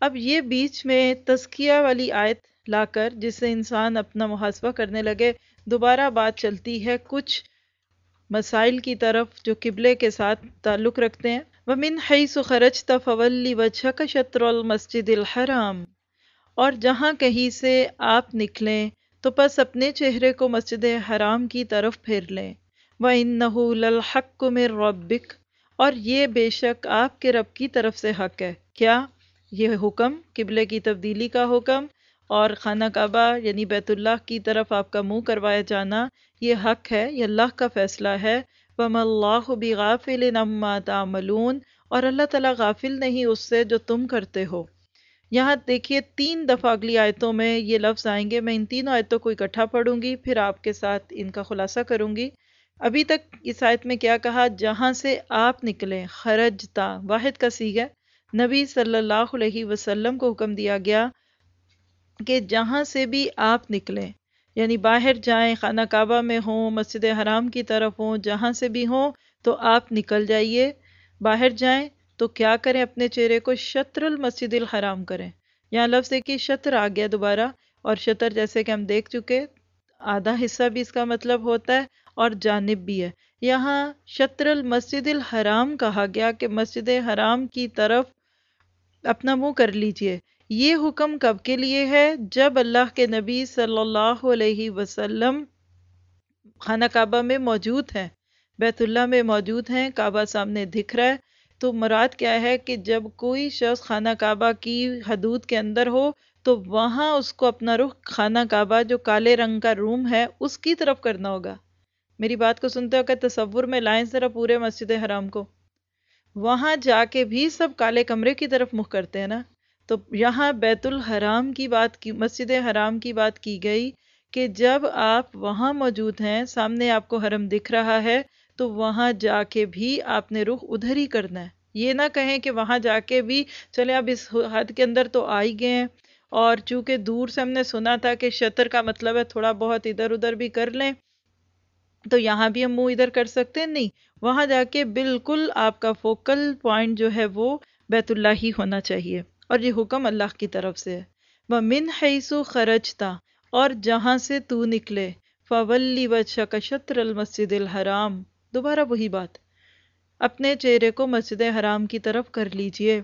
اب یہ بیچ میں تزکیہ والی آیت لا کر جس سے انسان اپنا محاسبہ کرنے لگے، دوبارہ بات چلتی ہے کچھ مسائل کی طرف جو قبلے کے ساتھ تعلق رکھتے ہیں۔ وَمِنْ حَيْسُ خَرَجْتَ فَوَلِّ وَجْهَكَ شَطْرَ الْمَسْجِدِ الْحَرَامِ۔ اور جہاں کہیں سے آپ نکلیں تو پس اپنے چہرے کو مسجد حرام کی طرف پھیر لیں۔ وَإِنَّهُ لَلْحَقُّ مِنْ رَبِّكَ۔ اور یہ بے شک آپ کے رب کی طرف سے حق ہے۔ کیا؟ یہ حکم قبلے کی تبدیلی کا حکم اور خانہ کعبہ یعنی بیت اللہ کی طرف آپ کا منہ کروایا جانا یہ حق ہے، یہ اللہ کا فیصلہ ہے۔ وَمَا اللَّهُ بِغَافِلٍ عَمَّا تَعْمَلُونَ اور اللہ تعالیٰ غافل نہیں اس سے جو تم کرتے ہو۔ یہاں دیکھیے تین دفعہ اگلی آیتوں میں یہ لفظ آئیں گے، میں ان تینوں آیتوں کو اکٹھا پڑھوں گی، پھر آپ کے ساتھ ان کا خلاصہ کروں گی۔ ابھی تک اس آیت میں کیا کہا، جہاں سے آپ نکلیں، خرجتا، واحد کا سیگ ہے نبی صلی اللہ علیہ وسلم کو حکم دیا گیا کہ جہاں سے بھی آپ نکلیں یعنی باہر جائیں، خانہ کعبہ میں ہوں، مسجد حرام کی طرف ہوں، جہاں سے بھی ہوں، تو آپ نکل جائیے۔ باہر جائیں تو کیا کریں؟ اپنے چہرے کو شطر المسجد الحرام کریں۔ یہاں لفظ ہے کہ شطر آ گیا دوبارہ، اور شطر جیسے کہ ہم دیکھ چکے، آدھا حصہ بھی اس کا مطلب ہوتا ہے اور جانب بھی ہے۔ یہاں شطر المسجد الحرام کہا گیا کہ مسجد حرام کی طرف اپنا منہ کر لیجیے۔ یہ حکم کب کے لیے ہے؟ جب اللہ کے نبی صلی اللہ علیہ وسلم خانہ کعبہ میں موجود ہیں، بیت اللہ میں موجود ہیں، کعبہ سامنے دکھ رہا ہے، تو مراد کیا ہے کہ جب کوئی شخص خانہ کعبہ کی حدود کے اندر ہو، تو وہاں اس کو اپنا رخ خانہ کعبہ جو کالے رنگ کا روم ہے، اس کی طرف کرنا ہوگا۔ میری بات کو سنتے ہو کہ تصور میں لائیں ذرا پورے مسجد حرام کو۔ وہاں جا کے بھی سب کالے کمرے کی طرف مخ کرتے ہیں نا۔ تو یہاں بیت الحرام کی بات کی، مسجد حرام کی بات کی گئی کہ جب آپ وہاں موجود ہیں، سامنے آپ کو حرم دکھ رہا ہے، تو وہاں جا کے بھی آپ نے رخ ادھر ہی کرنا ہے۔ یہ نہ کہیں کہ وہاں جا کے بھی چلے اب اس حد کے اندر تو آئی گئے ہیں۔ اور چونکہ دور سے ہم نے سنا تھا کہ شطر کا مطلب ہے تھوڑا بہت ادھر ادھر بھی کر لیں، تو یہاں بھی ہم منہ ادھر کر سکتے ہیں؟ نہیں۔ وہاں جا کے بالکل آپ کا فوکل پوائنٹ جو ہے وہ بیت اللہ ہی ہونا چاہیے اور یہ حکم اللہ کی طرف سے ہے۔ وہ من حیثو خرجتا اور جہاں سے تو نکلے فولی و شکشتر المسجد الحرام۔ دوبارہ وہی بات۔ اپنے چہرے کو مسجد حرام کی طرف کر لیجیے۔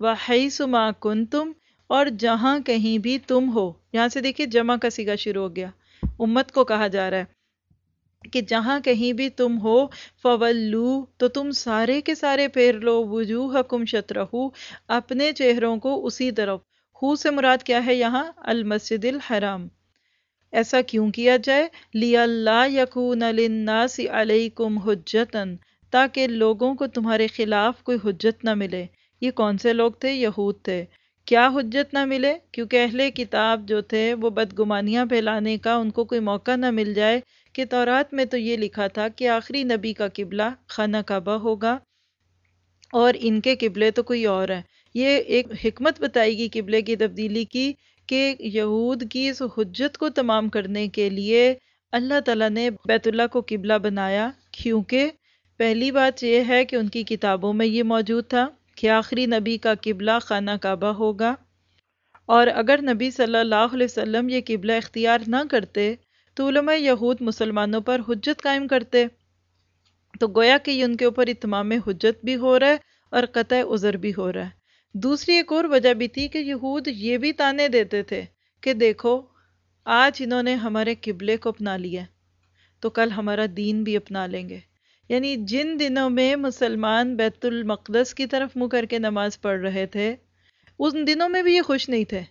وہ حیث ما کن تم اور جہاں کہیں بھی تم ہو۔ یہاں سے دیکھیے جمع کا سیگا شروع ہو گیا۔ امت کو کہا جا رہا ہے۔ کہ جہاں کہیں بھی تم ہو، فولو، تو تم سارے کے سارے پھیر لو وجوہ کم شطرہو اپنے چہروں کو اسی طرف۔ ہو سے مراد کیا ہے یہاں؟ المسجد الحرام۔ ایسا کیوں کیا جائے؟ لیا اللہ یقون للناس علیکم حجتن تاکہ لوگوں کو تمہارے خلاف کوئی حجت نہ ملے۔ یہ کون سے لوگ تھے؟ یہود تھے۔ کیا حجت نہ ملے؟ کیونکہ اہل کتاب جو تھے، وہ بدگمانیاں پھیلانے کا ان کو کوئی موقع نہ مل جائے کہ تورات میں تو یہ لکھا تھا کہ آخری نبی کا قبلہ خانہ کعبہ ہوگا اور ان کے قبلے تو کوئی اور ہیں یہ ایک حکمت بتائی گی قبلے کی تبدیلی کی کہ یہود کی اس حجت کو تمام کرنے کے لیے اللہ تعالیٰ نے بیت اللہ کو قبلہ بنایا، کیونکہ پہلی بات یہ ہے کہ ان کی کتابوں میں یہ موجود تھا۔ کہ آخری نبی کا قبلہ خانہ کعبہ ہوگا۔ اور اگر نبی صلی اللہ علیہ وسلم یہ قبلہ اختیار نہ کرتے، تو علماء یہود مسلمانوں پر حجت قائم کرتے۔ تو گویا کہ یہ ان کے اوپر اتمام حجت بھی ہو رہا ہے اور قطع عذر بھی ہو رہا ہے۔ دوسری ایک اور وجہ بھی تھی کہ یہود یہ بھی تانے دیتے تھے کہ دیکھو، آج انہوں نے ہمارے قبلے کو اپنا لیا تو کل ہمارا دین بھی اپنا لیں گے۔ یعنی جن دنوں میں مسلمان بیت المقدس کی طرف منہ کر کے نماز پڑھ رہے تھے، ان دنوں میں بھی یہ خوش نہیں تھے۔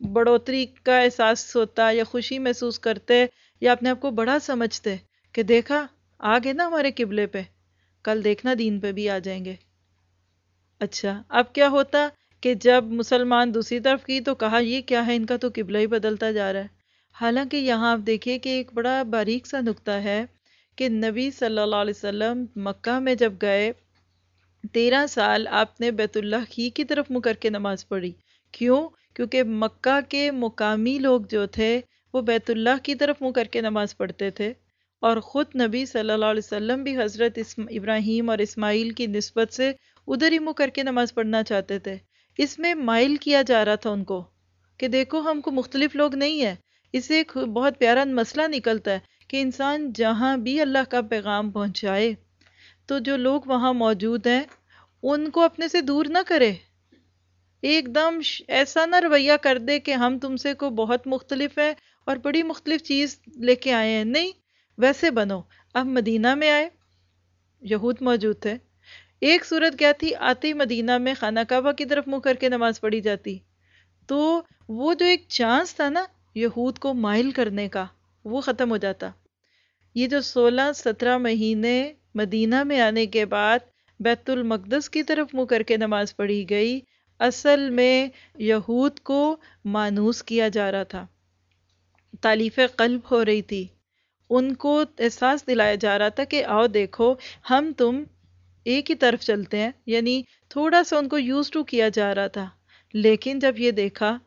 بڑھوتری کا احساس ہوتا یا خوشی محسوس کرتے یا اپنے آپ کو بڑا سمجھتے کہ دیکھا آ گئے نا ہمارے قبلے پہ، کل دیکھنا دین پہ بھی آ جائیں گے۔ اچھا اب کیا ہوتا کہ جب مسلمان دوسری طرف کی تو کہا یہ کیا ہے، ان کا تو قبلہ ہی بدلتا جا رہا ہے۔ حالانکہ یہاں آپ دیکھیے کہ ایک بڑا باریک سا نکتہ ہے۔ کہ نبی صلی اللہ علیہ وسلم مکہ میں جب گئے، تیرہ سال آپ نے بیت اللہ ہی کی طرف مکر کے نماز پڑھی۔ کیوں؟ کیونکہ مکہ کے مقامی لوگ جو تھے، وہ بیت اللہ کی طرف منہ کر کے نماز پڑھتے تھے۔ اور خود نبی صلی اللہ علیہ وسلم بھی حضرت ابراہیم اور اسماعیل کی نسبت سے ادھر ہی منہ کر کے نماز پڑھنا چاہتے تھے۔ اس میں مائل کیا جا رہا تھا ان کو کہ دیکھو ہم کو مختلف لوگ نہیں ہیں۔ اس سے ایک بہت پیارا مسئلہ نکلتا ہے کہ انسان جہاں بھی اللہ کا پیغام پہنچائے، تو جو لوگ وہاں موجود ہیں، ان کو اپنے سے دور نہ کرے۔ ایک دم ایسا نہ رویہ کر دے کہ ہم تم سے کو بہت مختلف ہے اور بڑی مختلف چیز لے کے آئے ہیں۔ نہیں، ویسے بنو۔ اب مدینہ میں آئے۔ یہود موجود تھے۔ ایک صورت کیا تھی؟ آتی مدینہ میں خانہ کعبہ کی طرف منہ کر کے نماز پڑھی جاتی۔ تو وہ جو ایک چانس تھا نا، یہود کو مائل کرنے کا۔ وہ ختم ہو جاتا۔ یہ جو سولہ سترہ مہینے مدینہ میں آنے کے بعد بیت المقدس کی طرف منہ کر کے نماز پڑھی گئی، اصل میں یہود کو مانوس کیا جا رہا تھا۔ تعلیف قلب ہو رہی تھی۔ ان کو احساس دلایا جا رہا تھا کہ آؤ دیکھو، ہم تم ایک ہی طرف چلتے ہیں یعنی تھوڑا سا ان کو یوز ٹو کیا جا رہا تھا۔ لیکن جب یہ دیکھا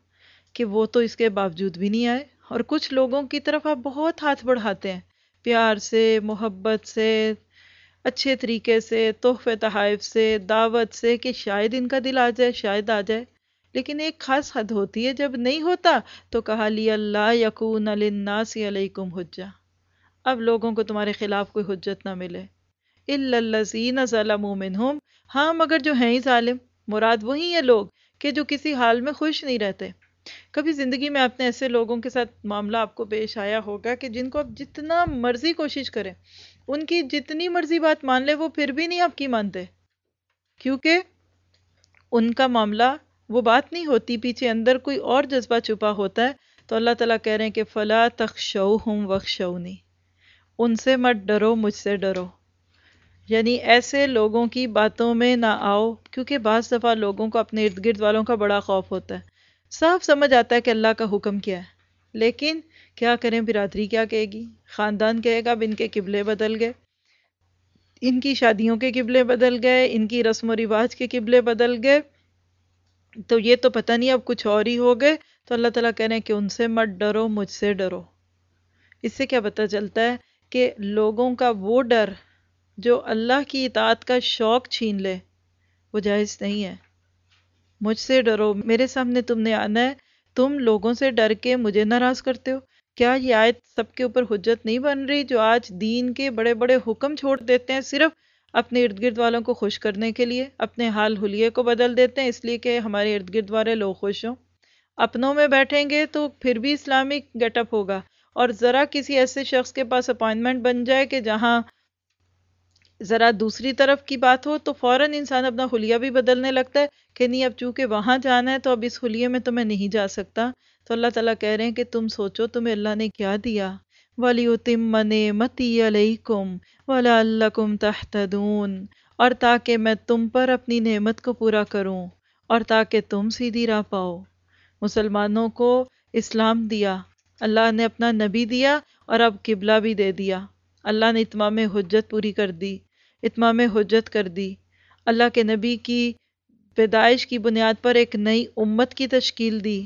کہ وہ تو اس کے باوجود بھی نہیں آئے اور کچھ لوگوں کی طرف آپ بہت ہاتھ بڑھاتے ہیں۔ پیار سے، محبت سے، اچھے طریقے سے، تحفے، تحائف سے، دعوت سے کہ شاید ان کا دل آ جائے، شاید آ جائے۔ لیکن ایک خاص حد ہوتی ہے، جب نہیں ہوتا تو کہا لی اللہ یقون للناس علیکم حجہ۔ اب لوگوں کو تمہارے خلاف کوئی حجت نہ ملے۔ الَّذِينَ ظَلَمُوا مِنْهُمْ ہاں مگر جو ہیں ہی ظالم۔ مراد وہی ہیں لوگ کہ جو کسی حال میں خوش نہیں رہتے۔ کبھی زندگی میں آپ نے ایسے لوگوں کے ساتھ معاملہ آپ کو پیش آیا ہوگا کہ جن کو آپ جتنا مرضی کوشش کریں، ان کی جتنی مرضی بات مان لے وہ پھر بھی نہیں آپ کی مانتے۔ کیونکہ ان کا معاملہ وہ بات نہیں ہوتی، پیچھے اندر کوئی اور جذبہ چھپا ہوتا ہے۔ تو اللہ تعالیٰ کہہ رہے ہیں کہ فلا تخشو ہوں وخشونی ان سے مت ڈرو، مجھ سے ڈرو۔ یعنی ایسے لوگوں کی باتوں میں نہ آؤ، کیونکہ بعض دفعہ لوگوں کو اپنے ارد گرد والوں کا بڑا خوف ہوتا ہے۔ صاف سمجھ آتا ہے کہ اللہ کا حکم کیا ہے۔ لیکن کیا کریں؟ برادری کیا کہے گی؟ خاندان کہے گا، اب ان کے قبلے بدل گئے۔ ان کی شادیوں کے قبلے بدل گئے، ان کی رسم و رواج کے قبلے بدل گئے۔ تو یہ تو پتہ نہیں، اب کچھ اور ہی ہو گئے۔ تو اللہ تعالیٰ کہہ رہے ہیں کہ ان سے مت ڈرو، مجھ سے ڈرو۔ اس سے کیا پتہ چلتا ہے کہ لوگوں کا وہ ڈر جو اللہ کی اطاعت کا شوق چھین لے، وہ جائز نہیں ہے۔ مجھ سے ڈرو، میرے سامنے تم نے آنا ہے۔ تم لوگوں سے ڈر کے مجھے ناراض کرتے ہو۔ کیا یہ آیت سب کے اوپر حجت نہیں بن رہی جو آج دین کے بڑے بڑے حکم چھوڑ دیتے ہیں صرف اپنے ارد گرد والوں کو خوش کرنے کے لیے، اپنے حال حلیے کو بدل دیتے ہیں، اس لیے کہ ہمارے ارد گرد والے لوگ خوش ہوں۔ اپنوں میں بیٹھیں گے تو پھر بھی اسلامک گیٹ اپ ہوگا۔ اور ذرا کسی ایسے شخص کے پاس اپائنمنٹ بن جائے کہ جہاں ذرا دوسری طرف کی بات ہو تو فوراً انسان اپنا حلیہ بھی بدلنے لگتا ہے کہ نہیں، اب چونکہ وہاں جانا ہے تو اب اس حلیے میں تو میں نہیں جا سکتا۔ تو اللہ تعالیٰ کہہ رہے ہیں کہ تم سوچو، تمہیں اللہ نے کیا دیا؟ وَلِيُتِمَّ نِعْمَتِي عَلَيْكُمْ وَلَعَلَّكُمْ تَحْتَدُونَ۔ اور تاکہ میں تم پر اپنی نعمت کو پورا کروں اور تاکہ تم سیدھی راہ پاؤ۔ مسلمانوں کو اسلام دیا، اللہ نے اپنا نبی دیا اور اب قبلہ بھی دے دیا۔ اللہ نے اتمام حجت پوری کر دی۔ اتمام حجت کر دی۔ اللہ کے نبی کی پیدائش کی بنیاد پر ایک نئی امت کی تشکیل دی۔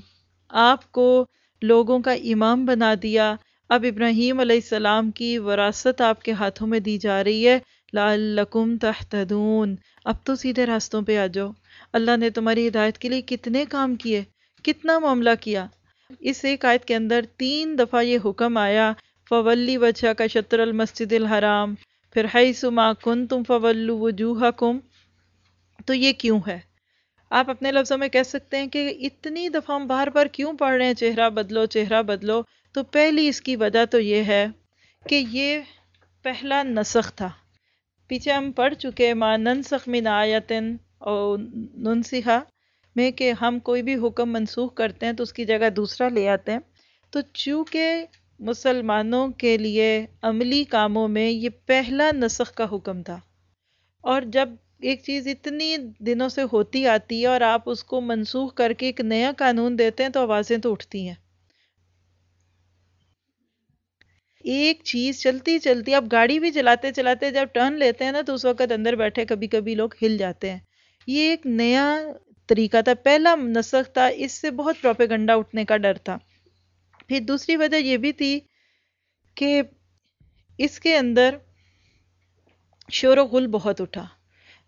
آپ کو لوگوں کا امام بنا دیا۔ اب ابراہیم علیہ السلام کی وراثت آپ کے ہاتھوں میں دی جا رہی ہے۔ لعلکم تحتدون اب تو سیدھے راستوں پہ آ جاؤ۔ اللہ نے تمہاری ہدایت کے لیے کتنے کام کیے، کتنا معاملہ کیا۔ اس ایک آیت کے اندر تین دفعہ یہ حکم آیا فولی وجہ کا شطر المسجد الحرام۔ پھر حیث ما کن تم فولو وجوہکم، تو یہ کیوں ہے؟ آپ اپنے لفظوں میں کہہ سکتے ہیں کہ اتنی دفعہ ہم بار بار کیوں پڑھ رہے ہیں چہرہ بدلو چہرہ بدلو؟ تو پہلی اس کی وجہ تو یہ ہے کہ یہ پہلا نسخ تھا۔ پیچھے ہم پڑھ چکے ما ننسخ من آیتن اور ننسخہ میں کہ ہم کوئی بھی حکم منسوخ کرتے ہیں تو اس کی جگہ دوسرا لے آتے ہیں۔ تو چونکہ مسلمانوں کے لیے عملی کاموں میں یہ پہلا نسخ کا حکم تھا۔ اور جب ایک چیز اتنی دنوں سے ہوتی آتی ہے اور آپ اس کو منسوخ کر کے ایک نیا قانون دیتے ہیں تو آوازیں تو اٹھتی ہیں۔ ایک چیز چلتی چلتی اب گاڑی بھی چلاتے چلاتے جب ٹرن لیتے ہیں نا تو اس وقت اندر بیٹھے کبھی کبھی لوگ ہل جاتے ہیں۔ یہ ایک نیا طریقہ تھا، پہلا نسخ تھا، اس سے بہت پروپیگنڈا اٹھنے کا ڈر تھا۔ پھر دوسری وجہ یہ بھی تھی کہ اس کے اندر شور و غل بہت اٹھا۔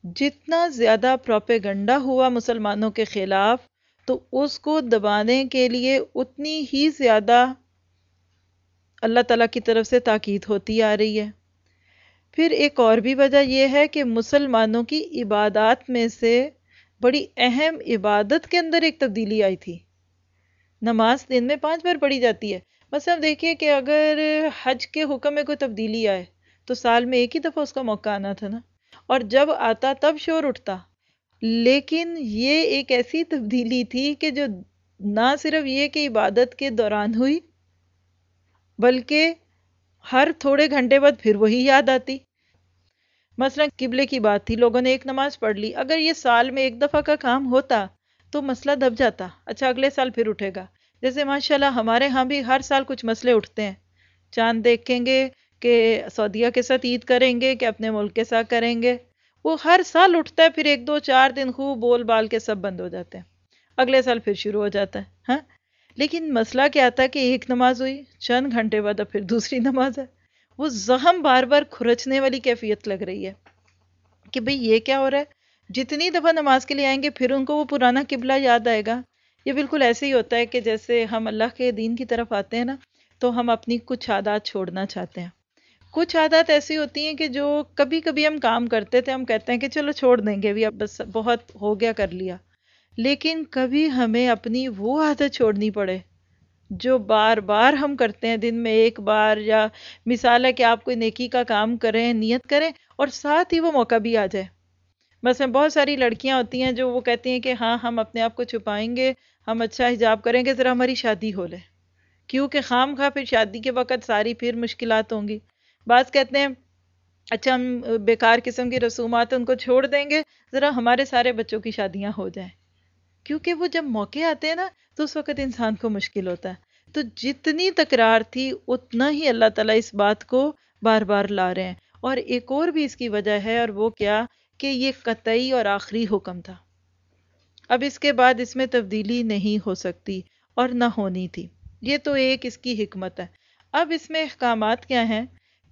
جتنا زیادہ پروپیگنڈا ہوا مسلمانوں کے خلاف، تو اس کو دبانے کے لیے اتنی ہی زیادہ اللہ تعالیٰ کی طرف سے تاکید ہوتی آ رہی ہے۔ پھر ایک اور بھی وجہ یہ ہے کہ مسلمانوں کی عبادات میں سے بڑی اہم عبادت کے اندر ایک تبدیلی آئی تھی۔ نماز دن میں پانچ بار پڑھی جاتی ہے۔ بس اب دیکھیے کہ اگر حج کے حکم میں کوئی تبدیلی آئے تو سال میں ایک ہی دفعہ اس کا موقع آنا تھا نا۔ اور جب آتا تب شور اٹھتا۔ لیکن یہ ایک ایسی تبدیلی تھی کہ جو نہ صرف یہ کہ عبادت کے دوران ہوئی، بلکہ ہر تھوڑے گھنٹے بعد پھر وہی یاد آتی۔ مثلا قبلے کی بات تھی، لوگوں نے ایک نماز پڑھ لی۔ اگر یہ سال میں ایک دفعہ کا کام ہوتا تو مسئلہ دب جاتا۔ اچھا اگلے سال پھر اٹھے گا۔ جیسے ماشاءاللہ، ہمارے ہاں بھی ہر سال کچھ مسئلے اٹھتے ہیں۔ چاند دیکھیں گے کہ سعودیہ کے ساتھ عید کریں گے کہ اپنے ملک کے ساتھ کریں گے۔ وہ ہر سال اٹھتا ہے، پھر ایک دو چار دن خوب بول بال کے سب بند ہو جاتے ہیں۔ اگلے سال پھر شروع ہو جاتا ہے ہاں؟ لیکن مسئلہ کیا تھا کہ ایک نماز ہوئی، چند گھنٹے بعد اب پھر دوسری نماز ہے۔ وہ زہم بار بار کھرچنے والی کیفیت لگ رہی ہے کہ بھئی یہ کیا ہو رہا ہے؟ جتنی دفعہ نماز کے لیے آئیں گے، پھر ان کو وہ پرانا قبلہ یاد آئے گا۔ یہ بالکل ایسے ہی ہوتا ہے کہ جیسے ہم اللہ کے دین کی طرف آتے ہیں نا، تو ہم اپنی کچھ عادات چھوڑنا چاہتے ہیں۔ کچھ عادات ایسی ہوتی ہیں کہ جو کبھی کبھی ہم کام کرتے تھے، ہم کہتے ہیں کہ چلو چھوڑ دیں گے اب بس بہت ہو گیا، کر لیا۔ لیکن کبھی ہمیں اپنی وہ عادت چھوڑنی پڑے جو بار بار ہم کرتے ہیں، دن میں ایک بار یا مثال ہے کہ آپ کوئی نیکی کا کام کریں، نیت کریں اور ساتھ ہی وہ موقع بھی آ جائے۔ بس بہت ساری لڑکیاں ہوتی ہیں جو وہ کہتی ہیں کہ ہاں ہم اپنے آپ کو چھپائیں گے، ہم اچھا حجاب کریں گے، ذرا ہماری شادی ہو لے۔ کیونکہ خام خواہ پھر شادی کے وقت ساری پھر مشکلات ہوں گی۔ بعض کہتے ہیں اچھا ہم بیکار قسم کی رسومات ان کو چھوڑ دیں گے، ذرا ہمارے سارے بچوں کی شادیاں ہو جائیں۔ کیونکہ وہ جب موقع آتے ہیں نا، تو اس وقت انسان کو مشکل ہوتا ہے۔ تو جتنی تکرار تھی، اتنا ہی اللہ تعالیٰ اس بات کو بار بار لا رہے ہیں۔ اور ایک اور بھی اس کی وجہ ہے، اور وہ کیا؟ کہ یہ قطعی اور آخری حکم تھا۔ اب اس کے بعد اس میں تبدیلی نہیں ہو سکتی اور نہ ہونی تھی۔ یہ تو ایک اس کی حکمت ہے۔ اب اس میں احکامات کیا ہیں؟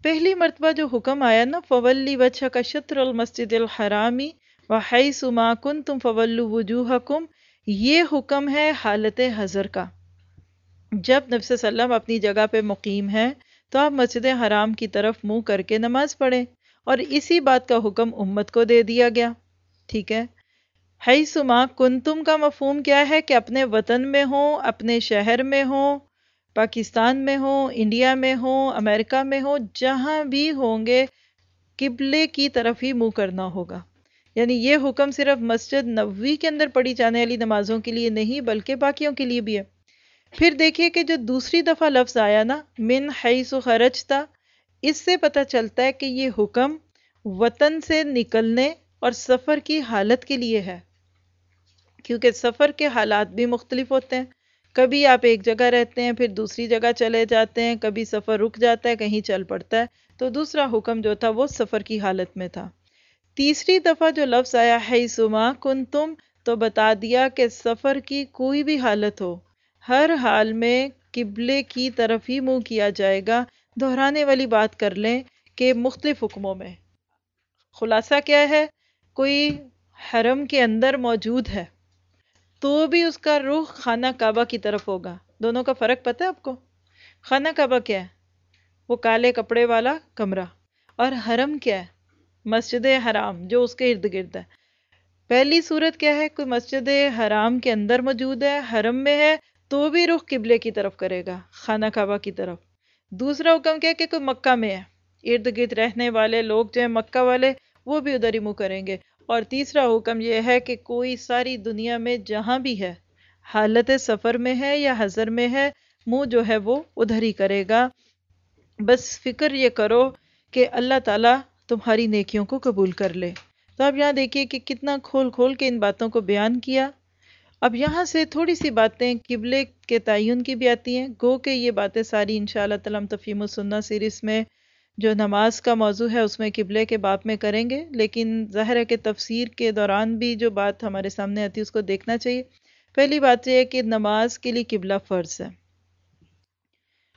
پہلی مرتبہ جو حکم آیا نا فولی وجہ کا شطر المسجد الحرامی و حیث ما کن تم فولو وجوہکم یہ حکم ہے حالت حضر کا۔ جب نفس وسلم اپنی جگہ پہ مقیم ہے تو آپ مسجد حرام کی طرف منہ کر کے نماز پڑھیں۔ اور اسی بات کا حکم امت کو دے دیا گیا۔ ٹھیک ہے۔ ہی سما کنتم، کا مفہوم کیا ہے کہ اپنے وطن میں ہوں، اپنے شہر میں ہوں، پاکستان میں ہوں، انڈیا میں ہوں، امریکہ میں ہوں، جہاں بھی ہوں گے، قبلے کی طرف ہی منہ کرنا ہوگا۔ یعنی یہ حکم صرف مسجد نبوی کے اندر پڑھی جانے والی نمازوں کے لیے نہیں، بلکہ باقیوں کے لیے بھی ہے۔ پھر دیکھیے کہ جو دوسری دفعہ لفظ آیا نا، من حیث و تھا اس سے پتہ چلتا ہے کہ یہ حکم وطن سے نکلنے اور سفر کی حالت کے لیے ہے۔ کیونکہ سفر کے حالات بھی مختلف ہوتے ہیں۔ کبھی آپ ایک جگہ رہتے ہیں، پھر دوسری جگہ چلے جاتے ہیں۔ کبھی سفر رک جاتا ہے، کہیں چل پڑتا ہے۔ تو دوسرا حکم جو تھا، وہ سفر کی حالت میں تھا۔ تیسری دفعہ جو لفظ آیا ہے سما کن تم تو بتا دیا کہ سفر کی کوئی بھی حالت ہو، ہر حال میں قبلے کی طرف ہی منہ کیا جائے گا۔ دہرانے والی بات کر لیں کہ مختلف حکموں میں۔ خلاصہ کیا ہے؟ کوئی حرم کے اندر موجود ہے تو بھی اس کا رخ خانہ کعبہ کی طرف ہوگا۔ دونوں کا فرق پتہ ہے آپ کو؟ خانہ کعبہ کیا ہے؟ وہ کالے کپڑے والا کمرہ۔ اور حرم کیا ہے؟ مسجد حرام، جو اس کے ارد گرد ہے۔ پہلی صورت کیا ہے؟ کوئی مسجد حرام کے اندر موجود ہے، حرم میں ہے، تو بھی رخ قبلے کی طرف کرے گا، خانہ کعبہ کی طرف۔ دوسرا حکم کیا کہ کوئی مکہ میں ہے، ارد گرد رہنے والے لوگ جو ہیں مکہ والے، وہ بھی ادھر ہی منہ کریں گے۔ اور تیسرا حکم یہ ہے کہ کوئی ساری دنیا میں جہاں بھی ہے، حالت سفر میں ہے یا حضر میں ہے، منہ جو ہے وہ ادھر ہی کرے گا۔ بس فکر یہ کرو کہ اللہ تعالیٰ تمہاری نیکیوں کو قبول کر لے۔ تو اب یہاں دیکھیے کہ کتنا کھول کھول کے ان باتوں کو بیان کیا۔ اب یہاں سے تھوڑی سی باتیں قبلے کے تعین کی بھی آتی ہیں۔ گو کہ یہ باتیں ساری ان شاء اللہ تعالیٰ تفیم و سننا سیریز میں جو نماز کا موضوع ہے اس میں قبلے کے باپ میں کریں گے، لیکن ظاہر ہے کہ تفسیر کے دوران بھی جو بات ہمارے سامنے آتی ہے اس کو دیکھنا چاہیے۔ پہلی بات یہ ہے کہ نماز کے لیے قبلہ فرض ہے۔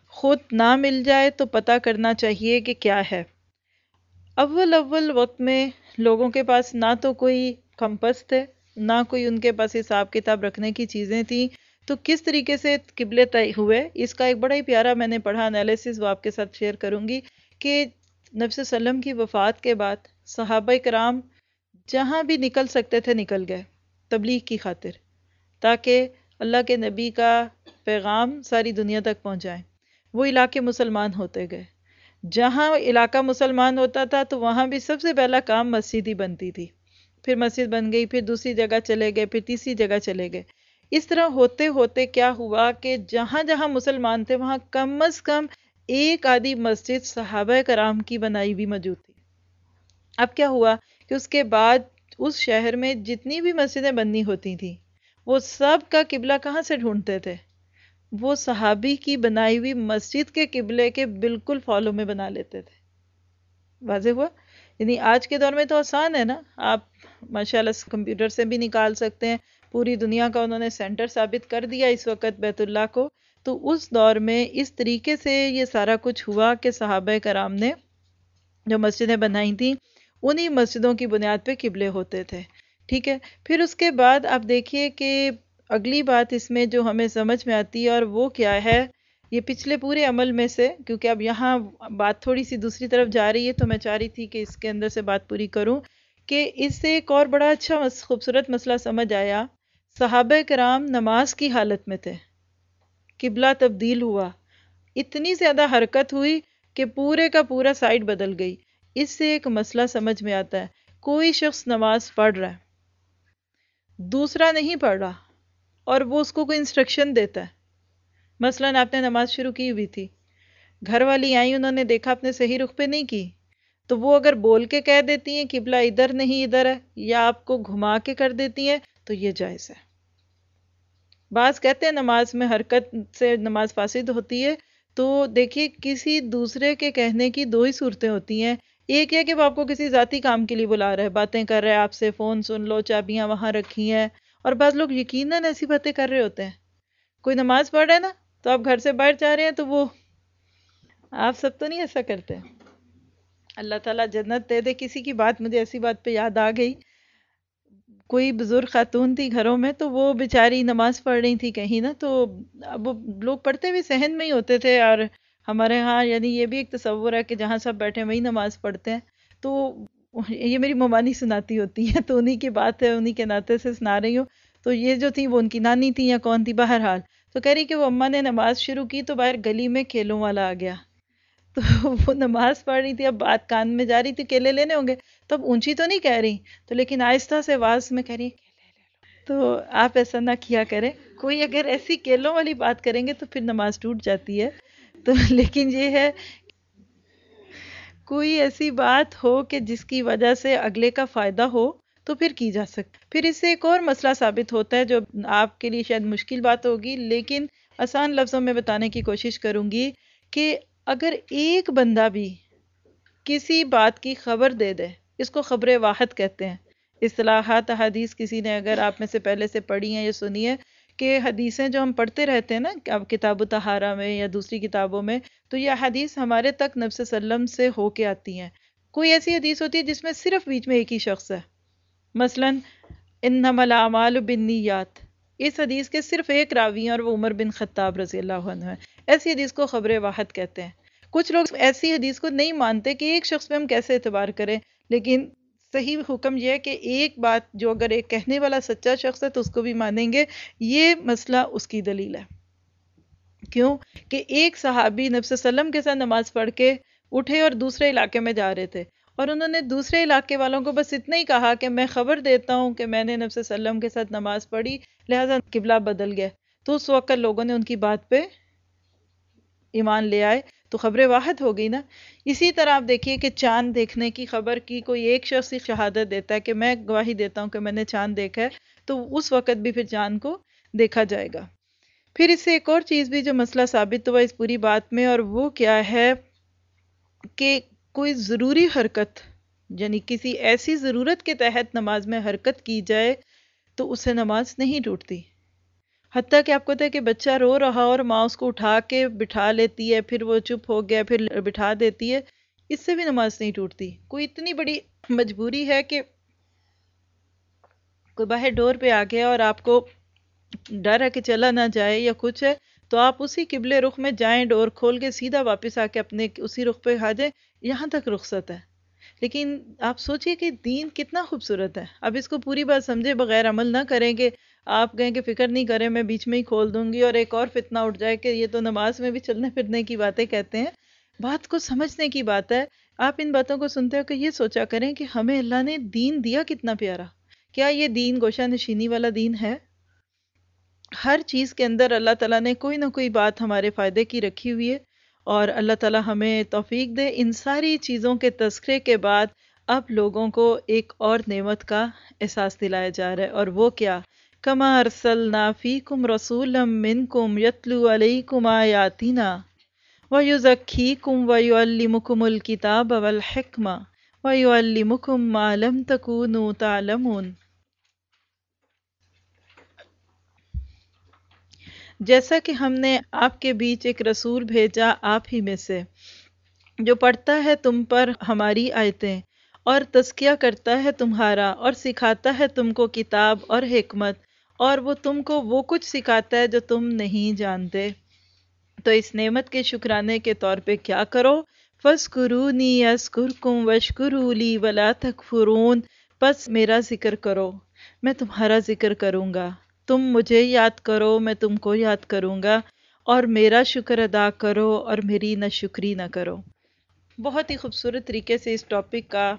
خود نہ مل جائے تو پتہ کرنا چاہیے کہ کیا ہے۔ اول اول وقت میں لوگوں کے پاس نہ تو کوئی کمپس تھے نہ کوئی ان کے پاس حساب کتاب رکھنے کی چیزیں تھیں۔ تو کس طریقے سے قبلے طے ہوئے؟ اس کا ایک بڑا ہی پیارا میں نے پڑھا انالیسس وہ آپ کے ساتھ شیئر کروں گی کہ نبی صلی اللہ علیہ وسلم کی وفات کے بعد صحابہ کرام جہاں بھی نکل سکتے تھے نکل گئے، تبلیغ کی خاطر، تاکہ اللہ کے نبی کا پیغام ساری دنیا تک پہنچائیں وہ علاقے مسلمان ہوتے گئے۔ جہاں علاقہ مسلمان ہوتا تھا تو وہاں بھی سب سے پہلا کام مسجد ہی بنتی تھی۔ پھر مسجد بن گئی، پھر دوسری جگہ چلے گئے، پھر تیسری جگہ چلے گئے۔ اس طرح ہوتے ہوتے کیا ہوا کہ جہاں جہاں مسلمان تھے، وہاں کم از کم ایک آدھی مسجد صحابہ کرام کی بنائی بھی موجود تھی۔ اب کیا ہوا کہ اس کے بعد اس شہر میں جتنی بھی مسجدیں بننی ہوتی تھیں، وہ سب کا قبلہ کہاں سے ڈھونڈتے تھے؟ وہ صحابی کی بنائی ہوئی مسجد کے قبلے کے بالکل فالو میں بنا لیتے تھے۔ واضح ہوا؟ یعنی آج کے دور میں تو آسان ہے نا۔ آپ ماشاءاللہ کمپیوٹر سے بھی نکال سکتے ہیں۔ پوری دنیا کا انہوں نے سینٹر ثابت کر دیا اس وقت بیت اللہ کو۔ تو اس دور میں اس طریقے سے یہ سارا کچھ ہوا کہ صحابہ کرام نے جو مسجدیں بنائی تھیں، انہی مسجدوں کی بنیاد پہ قبلے ہوتے تھے۔ ٹھیک ہے۔ پھر اس کے بعد آپ دیکھیے کہ اگلی بات اس میں جو ہمیں سمجھ میں آتی ہے اور وہ کیا ہے۔ یہ پچھلے پورے عمل میں سے، کیونکہ اب یہاں بات تھوڑی سی دوسری طرف جا رہی ہے، تو میں چاہ رہی تھی کہ اس کے اندر سے بات پوری کروں کہ اس سے ایک اور بڑا اچھا خوبصورت مسئلہ سمجھ آیا۔ صحابہ کرام نماز کی حالت میں تھے۔ قبلہ تبدیل ہوا۔ اتنی زیادہ حرکت ہوئی کہ پورے کا پورا سائڈ بدل گئی۔ اس سے ایک مسئلہ سمجھ میں آتا ہے۔ کوئی شخص نماز پڑھ رہا ہے۔ دوسرا نہیں پڑھ رہا اور وہ اس کو کوئی انسٹرکشن دیتا ہے۔ مثلا آپ نے نماز شروع کی ہوئی تھی۔ گھر والی آئی انہوں نے دیکھا اپنے صحیح رخ پہ نہیں کی۔ تو وہ اگر بول کے کہہ دیتی ہیں قبلہ ادھر نہیں ادھر ہے یا آپ کو گھما کے کر دیتی ہیں، تو یہ جائز ہے۔ بعض کہتے ہیں نماز میں حرکت سے نماز فاسد ہوتی ہے۔ تو دیکھیے، کسی دوسرے کے کہنے کی دو ہی صورتیں ہوتی ہیں۔ ایک ہے کہ وہ آپ کو کسی ذاتی کام کے لیے بلا رہے باتیں کر رہے آپ سے فون سن لو، چابیاں وہاں رکھی ہیں۔ اور بعض لوگ یقیناً ایسی باتیں کر رہے ہوتے ہیں۔ کوئی نماز پڑھ رہے ہیں نا؟ تو آپ گھر سے باہر جا رہے ہیں تو وہ آپ سب تو نہیں ایسا کرتے؟ اللہ تعالیٰ جنت دے دے، کسی کی بات مجھے ایسی بات پہ یاد آ گئی۔ کوئی بزرگ خاتون تھی گھروں میں تو وہ بیچاری نماز پڑھ رہی تھی کہیں نا، تو اب وہ لوگ پڑھتے بھی سہن میں ہی ہوتے تھے۔ اور ہمارے ہاں یعنی یہ بھی ایک تصور ہے کہ جہاں سب بیٹھے وہی نماز پڑھتے ہیں۔ تو یہ میری ممانی سناتی ہوتی ہے تو انہی کی بات ہے، انہی کے ناطے سے سنا رہی ہوں۔ تو یہ جو تھی وہ ان کی نانی تھی یا کون تھی؟ بہرحال تو کہہ رہی کہ وہ اماں نے نماز شروع کی تو باہر گلی میں کھیلوں والا آ گیا۔ تو وہ نماز پڑھ رہی تھی، اب بات کان میں جا رہی تھی، کیلے لینے ہوں گے۔ تو اب اونچی تو نہیں کہہ رہی، تو لیکن آہستہ سے آواز میں کہہ رہی تو آپ ایسا نہ کیا کریں۔ کوئی اگر ایسی کیلوں والی بات کریں گے تو پھر نماز ٹوٹ جاتی ہے۔ تو لیکن یہ ہے، کوئی ایسی بات ہو کہ جس کی وجہ سے اگلے کا فائدہ ہو تو پھر کی جا سکتی پھر اس سے ایک اور مسئلہ ثابت ہوتا ہے جو آپ کے لیے شاید مشکل بات ہوگی، لیکن آسان لفظوں میں بتانے کی کوشش کروں گی کہ اگر ایک بندہ بھی کسی بات کی خبر دے دے، اس کو خبر واحد کہتے ہیں۔ اصطلاحات حدیث کسی نے اگر آپ میں سے پہلے سے پڑھی ہیں یا سنی ہے کہ حدیثیں جو ہم پڑھتے رہتے ہیں نا کتاب و تہارہ میں یا دوسری کتابوں میں، تو یہ حدیث ہمارے تک نبس وسلم سے ہو کے آتی ہیں۔ کوئی ایسی حدیث ہوتی ہے جس میں صرف بیچ میں ایک ہی شخص ہے؟ مثلا انما الاعمال بالنیات۔ اس حدیث کے صرف ایک راوی ہیں اور وہ عمر بن خطاب رضی اللہ عنہ ہے ایسی حدیث کو خبر واحد کہتے ہیں۔ کچھ لوگ ایسی حدیث کو نہیں مانتے کہ ایک شخص پہ ہم کیسے اعتبار کریں، لیکن صحیح حکم یہ ہے کہ ایک بات جو اگر ایک کہنے والا سچا شخص ہے تو اس کو بھی مانیں گے۔ یہ مسئلہ اس کی دلیل ہے۔ کیوں؟ کہ ایک صحابی نبی وسلم کے ساتھ نماز پڑھ کے اٹھے اور دوسرے علاقے میں جا رہے تھے۔ اور انہوں نے دوسرے علاقے والوں کو بس اتنا ہی کہا کہ میں خبر دیتا ہوں کہ میں نے نبی وسلم کے ساتھ نماز پڑھی، لہٰذا قبلہ بدل گیا۔ تو اس وقت لوگوں نے ان کی بات پہ ایمان لے آئے، تو خبر واحد ہو گئی نا۔ اسی طرح آپ دیکھیے کہ چاند دیکھنے کی خبر کی کوئی ایک شخص ہی شہادت دیتا ہے کہ میں گواہی دیتا ہوں کہ میں نے چاند دیکھا ہے، تو اس وقت بھی پھر چاند کو دیکھا جائے گا۔ پھر اس سے ایک اور چیز بھی جو مسئلہ ثابت ہوا اس پوری بات میں، اور وہ کیا ہے کہ کوئی ضروری حرکت یعنی کسی ایسی ضرورت کے تحت نماز میں حرکت کی جائے تو اسے نماز نہیں ٹوٹتی۔ حتیٰ کہ آپ کو ہے کہ بچہ رو رہا اور ماں اس کو اٹھا کے بٹھا لیتی ہے، پھر وہ چپ ہو گیا، پھر بٹھا دیتی ہے، اس سے بھی نماز نہیں ٹوٹتی۔ کوئی اتنی بڑی مجبوری ہے کہ کوئی باہر ڈور پہ آ گیا اور آپ کو ڈر ہے کہ چلا نہ جائے یا کچھ ہے تو آپ اسی قبل رخ میں جائیں ڈور کھول کے سیدھا واپس آ کے اپنے اسی رخ پہ کھا جائیں، یہاں تک رخصت ہے۔ لیکن آپ سوچئے کہ دین کتنا خوبصورت ہے۔ اب اس کو پوری بات سمجھے بغیر عمل نہ کریں کہ آپ کہیں کہ فکر نہیں کریں، میں بیچ میں ہی کھول دوں گی اور ایک اور فتنہ اٹھ جائے کہ یہ تو نماز میں بھی چلنے پھرنے کی باتیں کہتے ہیں۔ بات کو سمجھنے کی بات ہے۔ آپ ان باتوں کو سنتے ہو کہ یہ سوچا کریں کہ ہمیں اللہ نے دین دیا کتنا پیارا۔ کیا یہ دین گوشہ نشینی والا دین ہے؟ ہر چیز کے اندر اللہ تعالیٰ نے کوئی نہ کوئی بات ہمارے فائدے کی رکھی ہوئی ہے اور اللہ تعالیٰ ہمیں توفیق دے ان ساری چیزوں کے تذکرے کے بعد اب لوگوں کو ایک اور نعمت کا احساس دلایا جا رہا ہے اور وہ کیا؟ کما ارسلنا فیکم رسولا منکم یتلو علیکم آیاتنا ویزکیکم ویعلمکم الکتاب والحکمہ ویعلمکم ما لم تکونوا تعلمون۔ جیسا کہ ہم نے آپ کے بیچ ایک رسول بھیجا آپ ہی میں سے، جو پڑھتا ہے تم پر ہماری آیتیں، اور تذکیہ کرتا ہے تمہارا، اور سکھاتا ہے تم کو کتاب اور حکمت، اور وہ تم کو وہ کچھ سکھاتا ہے جو تم نہیں جانتے۔ تو اس نعمت کے شکرانے کے طور پہ کیا کرو؟ فس قرونی یس کرکم وشکرولی ولا تکفرون۔ پس میرا ذکر کرو، میں تمہارا ذکر کروں گا۔ تم مجھے یاد کرو، میں تم کو یاد کروں گا، اور میرا شکر ادا کرو اور میری نہ شکری نہ کرو۔ بہت ہی خوبصورت طریقے سے اس ٹاپک کا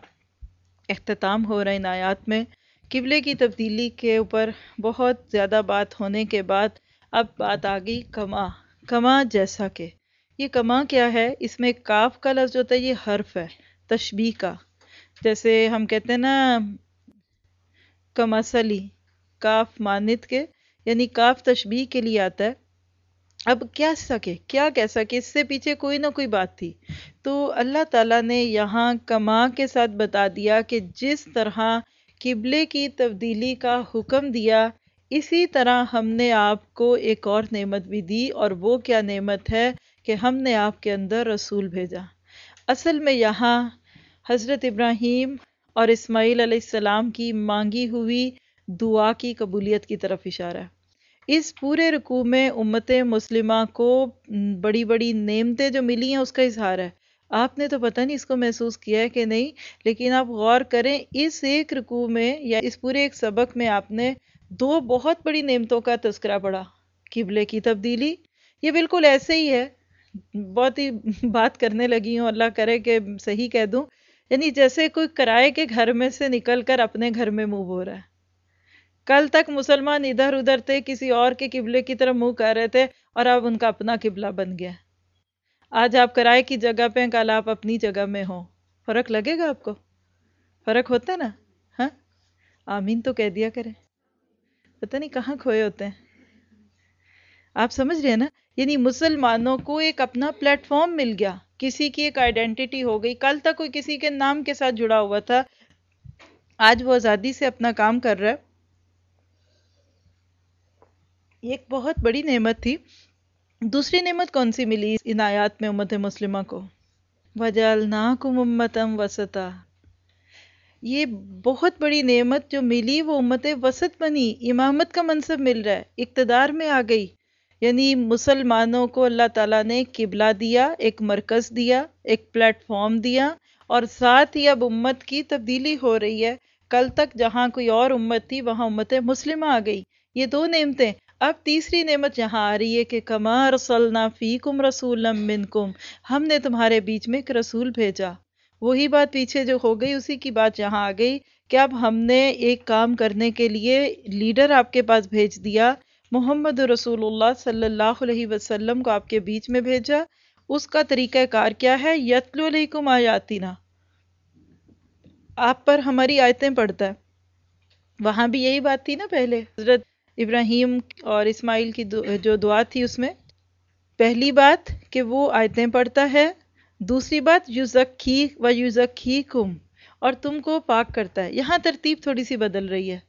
اختتام ہو رہا ہے ان آیات میں۔ قبلے کی تبدیلی کے اوپر بہت زیادہ بات ہونے کے بعد اب بات آ گئی کما کما جیسا کہ۔ یہ کما کیا ہے؟ اس میں کاف کا لفظ ہوتا ہے، یہ حرف ہے تشبیح کا۔ جیسے ہم کہتے ہیں نا، کماسلی۔ کاف مانت کے یعنی کاف تشبیح کے لیے آتا ہے۔ اب کیا سکے کیا کہہ سکے اس سے پیچھے کوئی نہ کوئی بات تھی۔ تو اللہ تعالیٰ نے یہاں کما کے ساتھ بتا دیا کہ جس طرح قبلے کی تبدیلی کا حکم دیا، اسی طرح ہم نے آپ کو ایک اور نعمت بھی دی۔ اور وہ کیا نعمت ہے کہ ہم نے آپ کے اندر رسول بھیجا۔ اصل میں یہاں حضرت ابراہیم اور اسماعیل علیہ السلام کی مانگی ہوئی دعا کی قبولیت کی طرف اشارہ ہے۔ اس پورے رکوع میں امت مسلمہ کو بڑی بڑی نعمتیں جو ملی ہیں اس کا اظہار ہے۔ آپ نے تو پتہ نہیں اس کو محسوس کیا ہے کہ نہیں، لیکن آپ غور کریں، اس ایک رکوع میں یا اس پورے ایک سبق میں آپ نے دو بہت بڑی نعمتوں کا تذکرہ پڑھا۔ قبلے کی تبدیلی، یہ بالکل ایسے ہی ہے۔ بہت ہی بات کرنے لگی ہوں، اللہ کرے کہ صحیح کہہ دوں۔ یعنی جیسے کوئی کرائے کے گھر میں سے نکل کر اپنے گھر میں موو ہو رہا ہے۔ کل تک مسلمان ادھر ادھر تھے، کسی اور کے قبلے کی طرف منہ کر رہے تھے اور اب ان کا اپنا قبلہ بن گیا۔ آج آپ کرائے کی جگہ پہ کل آپ اپنی جگہ میں ہو فرق لگے گا آپ کو؟ فرق ہوتا ہے نا؟ ہاں؟ آمین تو کہہ دیا کرے پتہ نہیں کہاں کھوئے ہوتے ہیں۔ آپ سمجھ رہے ہیں نا؟ یعنی مسلمانوں کو ایک اپنا پلیٹ فارم مل گیا۔ کسی کی ایک آئیڈینٹی ہو گئی۔ کل تک کوئی کسی کے نام کے ساتھ جڑا ہوا تھا۔ آج وہ آزادی سے اپنا کام کر رہا ہے۔ یہ ایک بہت بڑی نعمت تھی۔ دوسری نعمت کون سی ملی ان آیات میں امت مسلمہ کو؟ وَجَعَلْنَاكُمْ أُمَّةً وَسَطًا۔ یہ بہت بڑی نعمت جو ملی وہ امت وسط بنی۔ امامت کا منصب مل رہا ہے، اقتدار میں آ گئی۔ یعنی مسلمانوں کو اللہ تعالیٰ نے قبلہ دیا، ایک مرکز دیا، ایک پلیٹ فارم دیا اور ساتھ ہی اب امت کی تبدیلی ہو رہی ہے۔ کل تک جہاں کوئی اور امت تھی، وہاں امت مسلمہ آ گئی۔ یہ دو نعمتیں اب تیسری نعمت یہاں آ رہی ہے کہ کما رسولنا فیکم رسول منکم، ہم نے تمہارے بیچ میں ایک رسول بھیجا۔ وہی بات پیچھے جو ہو گئی، اسی کی بات یہاں آ گئی کہ اب ہم نے ایک کام کرنے کے لیے لیڈر آپ کے پاس بھیج دیا، محمد رسول اللہ صلی اللہ علیہ وسلم کو آپ کے بیچ میں بھیجا۔ اس کا طریقہ کار کیا ہے؟ یتلو علیکم آیاتنا۔ آپ پر ہماری آیتیں پڑھتا ہے۔ وہاں بھی یہی بات تھی نا پہلے۔ حضرت ابراہیم اور اسماعیل کی جو دعا تھی اس میں، پہلی بات کہ وہ آیتیں پڑھتا ہے، دوسری بات یوزکی و یوزکی کم اور تم کو پاک کرتا ہے۔ یہاں ترتیب تھوڑی سی بدل رہی ہے۔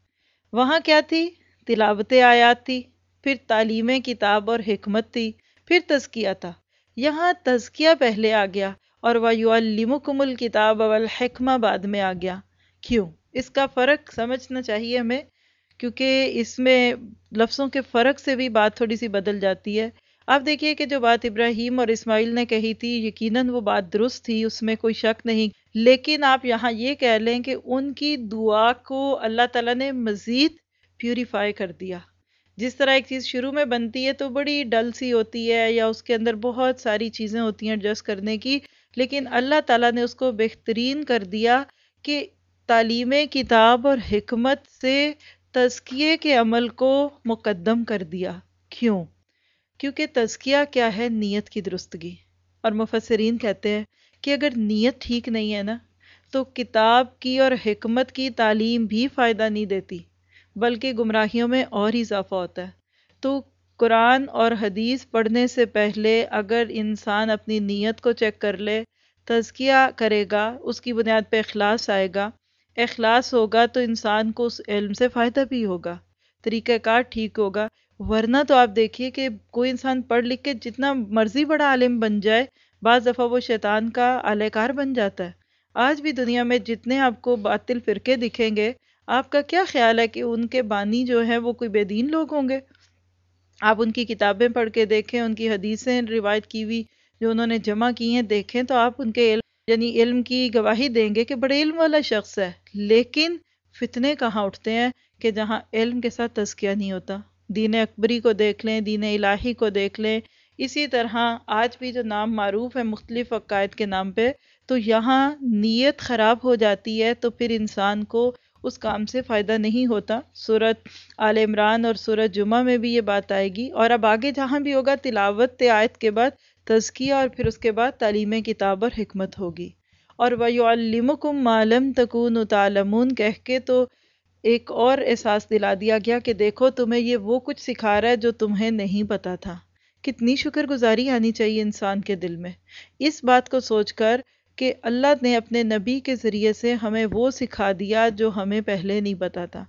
وہاں کیا تھی؟ تلاوت آیات تھی، پھر تعلیم کتاب اور حکمت تھی، پھر تزکیہ تھا۔ یہاں تزکیہ پہلے آ گیا اور وَيُعَلِّمُكُمُ الْكِتَابَ وَالْحِكْمَ بعد میں آ گیا۔ کیوں؟ اس کا فرق سمجھنا چاہیے ہمیں کیونکہ اس میں لفظوں کے فرق سے بھی بات تھوڑی سی بدل جاتی ہے۔ آپ دیکھیے کہ جو بات ابراہیم اور اسماعیل نے کہی تھی، یقیناً وہ بات درست تھی، اس میں کوئی شک نہیں۔ لیکن آپ یہاں یہ کہہ لیں کہ ان کی دعا کو اللہ تعالیٰ نے مزید پیوریفائی کر دیا۔ جس طرح ایک چیز شروع میں بنتی ہے تو بڑی ڈل سی ہوتی ہے یا اس کے اندر بہت ساری چیزیں ہوتی ہیں ایڈجسٹ کرنے کی، لیکن اللہ تعالیٰ نے اس کو بہترین کر دیا کہ تعلیم کتاب اور حکمت سے تزکیے کے عمل کو مقدم کر دیا۔ کیوں؟ کیونکہ تزکیہ کیا ہے؟ نیت کی درستگی۔ اور مفسرین کہتے ہیں کہ اگر نیت ٹھیک نہیں ہے نا، تو کتاب کی اور حکمت کی تعلیم بھی فائدہ نہیں دیتی، بلکہ گمراہیوں میں اور اضافہ ہوتا ہے۔ تو قرآن اور حدیث پڑھنے سے پہلے اگر انسان اپنی نیت کو چیک کر لے، تزکیہ کرے گا، اس کی بنیاد پہ اخلاص آئے گا اخلاص ہوگا تو انسان کو اس علم سے فائدہ بھی ہوگا، طریقہ کار ٹھیک ہوگا۔ ورنہ تو آپ دیکھیے کہ کوئی انسان پڑھ لکھ کے جتنا مرضی بڑا عالم بن جائے، بعض دفعہ وہ شیطان کا اعلی کار بن جاتا ہے۔ آج بھی دنیا میں جتنے آپ کو باطل فرقے دکھیں گے، آپ کا کیا خیال ہے کہ ان کے بانی جو ہیں وہ کوئی بے دین لوگ ہوں گے؟ آپ ان کی کتابیں پڑھ کے دیکھیں، ان کی حدیثیں روایت کی ہوئی جو انہوں نے جمع کی ہیں، دیکھیں تو آپ ان کے علم یعنی علم کی گواہی دیں گے کہ بڑے علم والا شخص ہے، لیکن فتنے کہاں اٹھتے ہیں کہ جہاں علم کے ساتھ تذکیہ نہیں ہوتا؟ دین اکبری کو دیکھ لیں، دین الہی کو دیکھ لیں۔ اسی طرح آج بھی جو نام معروف ہے مختلف عقائد کے نام پہ، تو یہاں نیت خراب ہو جاتی ہے تو پھر انسان کو اس کام سے فائدہ نہیں ہوتا۔ صورت آل عمران اور صورت جمعہ میں بھی یہ بات آئے گی۔ اور اب آگے جہاں بھی ہوگا تلاوت، آیت کے بعد تزکیہ اور پھر اس کے بعد تعلیم کتاب اور حکمت ہوگی۔ اور وَيُعَلِّمُكُمْ مَا لَمْ تَكُونُ تَعْلَمُونَ کہہ کے تو ایک اور احساس دلا دیا گیا کہ دیکھو تمہیں یہ وہ کچھ سکھا رہا ہے جو تمہیں نہیں پتا تھا۔ کتنی شکر گزاری آنی چاہیے انسان کے دل میں۔ اس بات کو سوچ کر کہ اللہ نے اپنے نبی کے ذریعے سے ہمیں وہ سکھا دیا جو ہمیں پہلے نہیں پتا تھا۔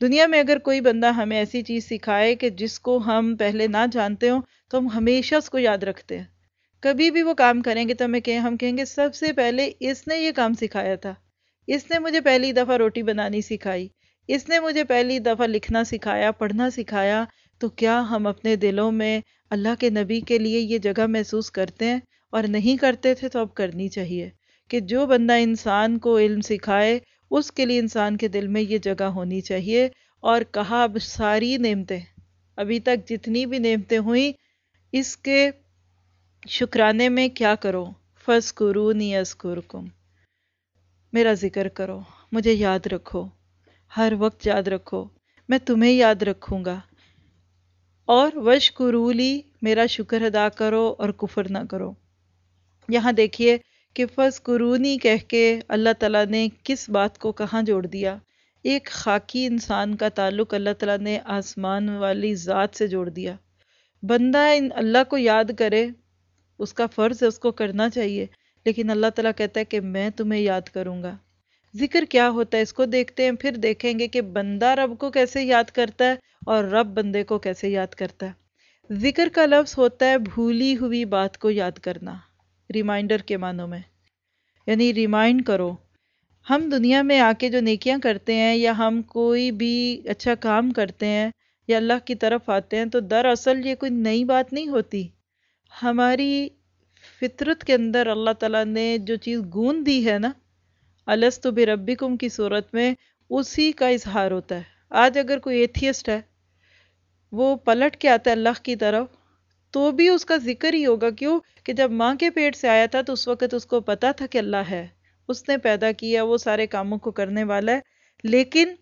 دنیا میں اگر کوئی بندہ ہمیں ایسی چیز سکھائے کہ جس کو ہم پہلے نہ جانتے ہوں تو ہم ہمیشہ اس کو یاد رکھتے ہیں۔ کبھی بھی وہ کام کریں گے تو ہمیں کہیں ہم کہیں گے، سب سے پہلے اس نے یہ کام سکھایا تھا۔ اس نے مجھے پہلی دفعہ روٹی بنانی سکھائی۔ اس نے مجھے پہلی دفعہ لکھنا سکھایا، پڑھنا سکھایا۔ تو کیا ہم اپنے دلوں میں اللہ کے نبی کے لیے یہ جگہ محسوس کرتے ہیں؟ اور نہیں کرتے تھے تو اب کرنی چاہیے کہ جو بندہ انسان کو علم سکھائے، اس کے لیے انسان کے دل میں یہ جگہ ہونی چاہیے۔ اور کہا، اب ساری نعمتیں، ابھی تک جتنی بھی نعمتیں ہوئیں، اس کے شکرانے میں کیا کرو؟ فس قرونی اسکرکم میرا ذکر کرو، مجھے یاد رکھو، ہر وقت یاد رکھو، میں تمہیں یاد رکھوں گا۔ اور وش قرولی میرا شکر ادا کرو اور کفر نہ کرو۔ یہاں دیکھیے کہ فض قرونی کہہ کے اللہ تعالیٰ نے کس بات کو کہاں جوڑ دیا؟ ایک خاکی انسان کا تعلق اللہ تعالیٰ نے آسمان والی ذات سے جوڑ دیا۔ بندہ ان اللہ کو یاد کرے اس کا فرض ہے، اس کو کرنا چاہیے۔ لیکن اللہ تعالیٰ کہتا ہے کہ میں تمہیں یاد کروں گا۔ ذکر کیا ہوتا ہے؟ اس کو دیکھتے ہیں، پھر دیکھیں گے کہ بندہ رب کو کیسے یاد کرتا ہے اور رب بندے کو کیسے یاد کرتا ہے۔ ذکر کا لفظ ہوتا ہے بھولی ہوئی بات کو یاد کرنا، ریمائنڈر کے معنوں میں۔ یعنی ریمائنڈ کرو۔ ہم دنیا میں آ کے جو نیکیاں کرتے ہیں یا ہم کوئی بھی اچھا کام کرتے ہیں یا اللہ کی طرف آتے ہیں تو دراصل یہ کوئی نئی بات نہیں ہوتی۔ ہماری فطرت کے اندر اللہ تعالیٰ نے جو چیز گون دی ہے نا السط بربکم کی صورت میں، اسی کا اظہار ہوتا ہے۔ آج اگر کوئی ایتھیسٹ ہے، وہ پلٹ کے آتا ہے اللہ کی طرف، تو بھی اس کا ذکر ہی ہوگا۔ کیوں؟ کہ جب ماں کے پیٹ سے آیا تھا، تو اس وقت اس کو پتا تھا کہ اللہ ہے۔ اس نے پیدا کیا، وہ سارے کاموں کو کرنے والا ہے۔ لیکن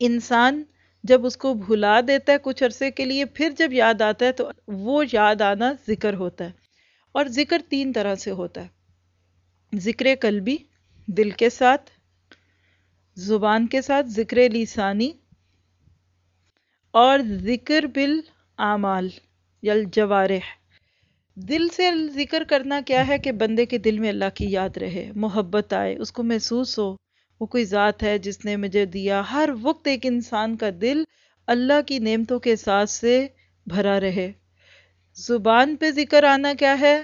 انسان جب اس کو بھلا دیتا ہے کچھ عرصے کے لیے، پھر جب یاد آتا ہے تو وہ یاد آنا ذکر ہوتا ہے۔ اور ذکر تین طرح سے ہوتا ہے۔ ذکر قلبی، دل کے ساتھ، زبان کے ساتھ، ذکر لسانی، اور ذکر بالعمال یا جوارح۔ دل سے ذکر کرنا کیا ہے کہ بندے کے دل میں اللہ کی یاد رہے، محبت آئے، اس کو محسوس ہو۔ وہ کوئی ذات ہے جس نے مجھے دیا۔ ہر وقت ایک انسان کا دل اللہ کی نعمتوں کے ساتھ سے بھرا رہے۔ زبان پہ ذکر آنا کیا ہے؟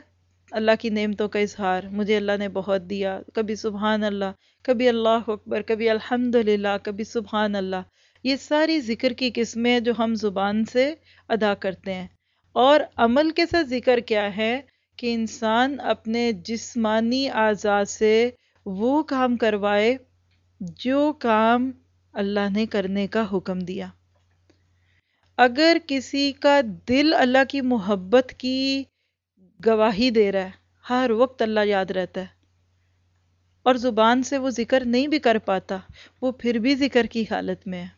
اللہ کی نعمتوں کا اظہار۔ مجھے اللہ نے بہت دیا۔ کبھی سبحان اللہ، کبھی اللہ اکبر، کبھی الحمد للہ کبھی سبحان اللہ۔ یہ ساری ذکر کی قسمیں جو ہم زبان سے ادا کرتے ہیں۔ اور عمل کے ساتھ ذکر کیا ہے کہ انسان اپنے جسمانی اعضاء سے وہ کام کروائے جو کام اللہ نے کرنے کا حکم دیا۔ اگر کسی کا دل اللہ کی محبت کی گواہی دے رہا ہے، ہر وقت اللہ یاد رہتا ہے۔ اور زبان سے وہ ذکر نہیں بھی کر پاتا، وہ پھر بھی ذکر کی حالت میں ہے۔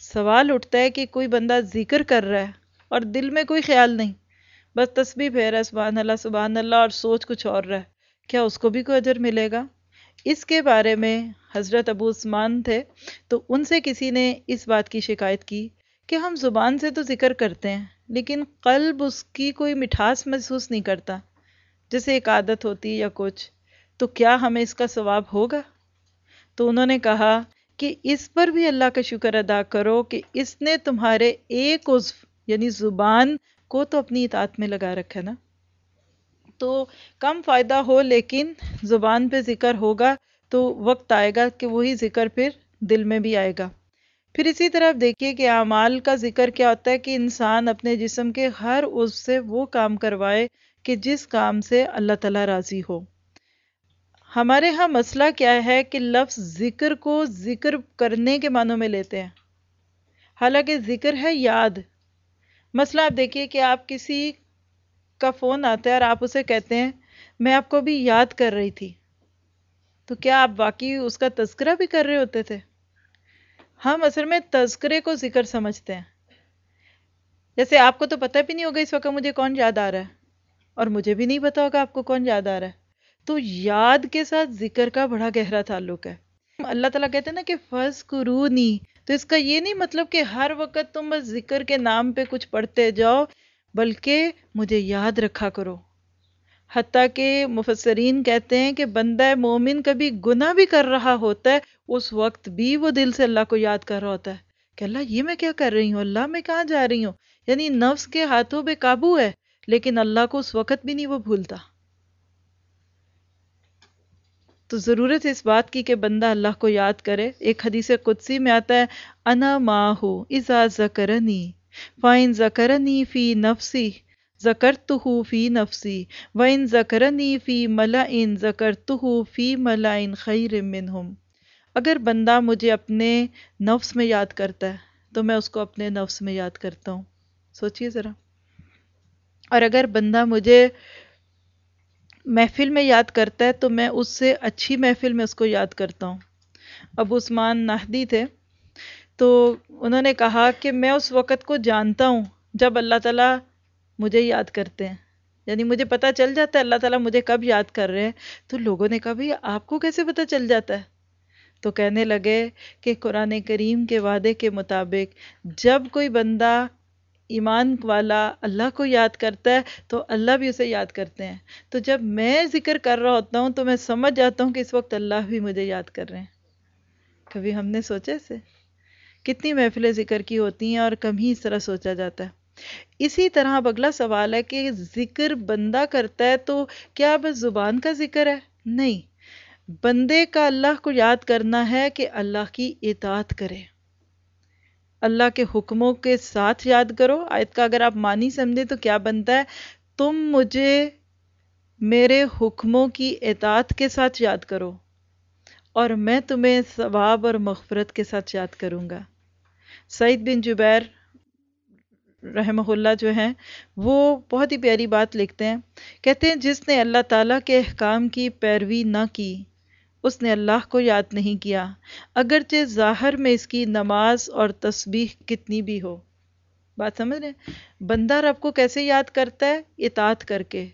سوال اٹھتا ہے کہ کوئی بندہ ذکر کر رہا ہے اور دل میں کوئی خیال نہیں، بس تسبیح پھیر ہے، سبحان اللہ سبحان اللہ، اور سوچ کچھ اور رہا ہے۔ کیا اس کو بھی کوئی اجر ملے گا؟ اس کے بارے میں حضرت ابو عثمان تھے تو ان سے کسی نے اس بات کی شکایت کی کہ ہم زبان سے تو ذکر کرتے ہیں، لیکن قلب اس کی کوئی مٹھاس محسوس نہیں کرتا۔ جیسے ایک عادت ہوتی یا کچھ، تو کیا ہمیں اس کا ثواب ہوگا؟ تو انہوں نے کہا کہ اس پر بھی اللہ کا شکر ادا کرو کہ اس نے تمہارے ایک عضو یعنی زبان، کو تو اپنی اطاعت میں لگا رکھا نا۔ تو کم فائدہ ہو لیکن زبان پہ ذکر ہوگا تو وقت آئے گا کہ وہی ذکر پھر دل میں بھی آئے گا۔ پھر اسی طرح دیکھیے کہ اعمال کا ذکر کیا ہوتا ہے کہ انسان اپنے جسم کے ہر عضو سے وہ کام کروائے کہ جس کام سے اللہ تعالیٰ راضی ہو۔ ہمارے ہاں مسئلہ کیا ہے کہ لفظ ذکر کو ذکر کرنے کے معنوں میں لیتے ہیں۔ حالانکہ ذکر ہے یاد۔ مسئلہ آپ دیکھیے کہ آپ کسی کا فون آتا ہے اور آپ اسے کہتے ہیں، میں آپ کو بھی یاد کر رہی تھی۔ تو کیا آپ واقعی اس کا تذکرہ بھی کر رہے ہوتے تھے؟ ہم اصل میں تذکرے کو ذکر سمجھتے ہیں۔ جیسے آپ کو تو پتہ بھی نہیں ہوگا اس وقت مجھے کون یاد آ رہا ہے، اور مجھے بھی نہیں پتا ہوگا آپ کو کون یاد آ رہا ہے۔ تو یاد کے ساتھ ذکر کا بڑا گہرا تعلق ہے۔ اللہ تعالیٰ کہتے ہیں نا کہ فرض قرونی تو اس کا یہ نہیں مطلب کہ ہر وقت تم بس ذکر کے نام پہ کچھ پڑھتے جاؤ بلکہ مجھے یاد رکھا کرو۔ حتیٰ کہ مفسرین کہتے ہیں کہ بندہ مومن کبھی گناہ بھی کر رہا ہوتا ہے، اس وقت بھی وہ دل سے اللہ کو یاد کر رہا ہوتا ہے کہ اللہ، یہ میں کیا کر رہی ہوں؟ اللہ، میں کہاں جا رہی ہوں؟ یعنی نفس کے ہاتھوں بے قابو ہے، لیکن اللہ کو اس وقت بھی نہیں وہ بھولتا۔ تو ضرورت اس بات کی کہ بندہ اللہ کو یاد کرے۔ ایک حدیث قدسی میں آتا ہے، انا ماہو ازا ذکرنی۔ فائن ذکرنی فی نفسی ذکرتہو فی نفسی وَإِن ذکرنی فی ملائن ذکرتہو فی ملائن خیر منہم اگر بندہ مجھے اپنے نفس میں یاد کرتا ہے، تو میں اس کو اپنے نفس میں یاد کرتا ہوں۔ سوچئے ذرا۔ اور اگر بندہ مجھے محفل میں یاد کرتا ہے، تو میں اس سے اچھی محفل میں اس کو یاد کرتا ہوں۔ ابو عثمان نہدی تھے۔ تو انہوں نے کہا کہ میں اس وقت کو جانتا ہوں جب اللہ تعالیٰ مجھے یاد کرتے ہیں۔ یعنی مجھے پتہ چل جاتا ہے اللہ تعالیٰ مجھے کب یاد کر رہے ہیں۔ تو لوگوں نے کہا بھائی آپ کو کیسے پتہ چل جاتا ہے؟ تو کہنے لگے کہ قرآن کریم کے وعدے کے مطابق جب کوئی بندہ ایمان والا اللہ کو یاد کرتا ہے تو اللہ بھی اسے یاد کرتے ہیں۔ تو جب میں ذکر کر رہا ہوتا ہوں تو میں سمجھ جاتا ہوں کہ اس وقت اللہ بھی مجھے یاد کر رہے ہیں۔ کبھی ہم نے سوچے سے کتنی محفلیں ذکر کی ہوتی ہیں اور کم ہی اس طرح سوچا جاتا ہے۔ اسی طرح اب اگلا سوال ہے کہ ذکر بندہ کرتا ہے تو کیا بس زبان کا ذکر ہے؟ نہیں۔ بندے کا اللہ کو یاد کرنا ہے کہ اللہ کی اطاعت کرے۔ اللہ کے حکموں کے ساتھ یاد کرو۔ آیت کا اگر آپ مانی سمجھے تو کیا بنتا ہے؟ تم مجھے میرے حکموں کی اطاعت کے ساتھ یاد کرو اور میں تمہیں ثواب اور مغفرت کے ساتھ یاد کروں گا۔ سعید بن جبیر رحمہ اللہ جو ہیں، وہ بہت ہی پیاری بات لکھتے ہیں۔ کہتے ہیں، جس نے اللہ تعالیٰ کے احکام کی پیروی نہ کی، اس نے اللہ کو یاد نہیں کیا۔ اگرچہ ظاہر میں اس کی نماز اور تسبیح کتنی بھی ہو۔ بات سمجھ رہے ہیں؟ بندہ رب کو کیسے یاد کرتا ہے؟ اطاعت کر کے